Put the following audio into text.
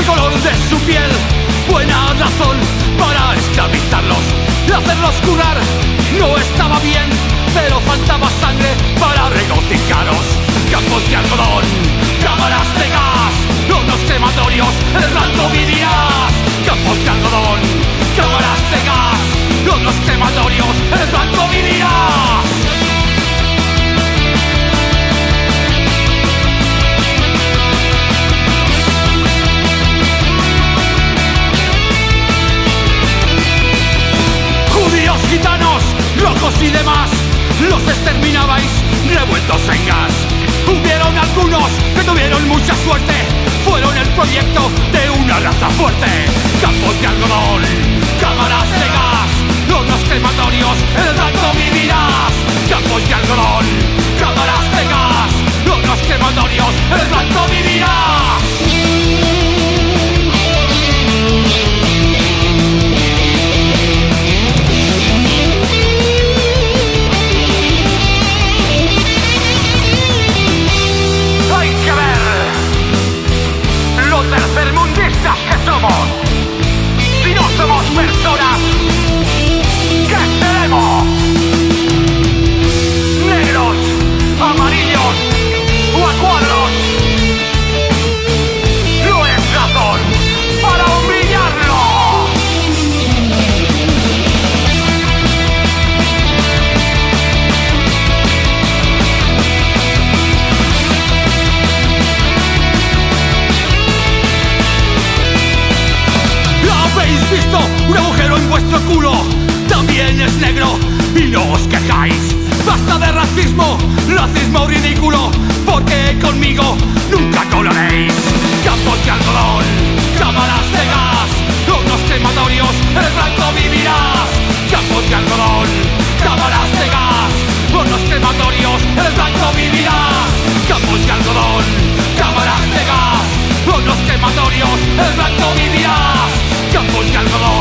el color de su piel. Buena razón y demás, los exterminabais revueltos en gas. Hubieron algunos tercermundistas que somos. Si no somos personas. Habéis visto. Un agujero en vuestro culo? También es negro. Y no os quejáis. Basta de racismo, racismo ridículo, porque conmigo nunca coloréis. Campos de algodón, cámaras de gas, hornos crematorios, el blanco vivirás. Campos de algodón, cámaras de gas, hornos crematorios, el blanco vivirás. Campos de algodón, cámaras de gas, hornos crematorios, el blanco vivirás. Jackalope.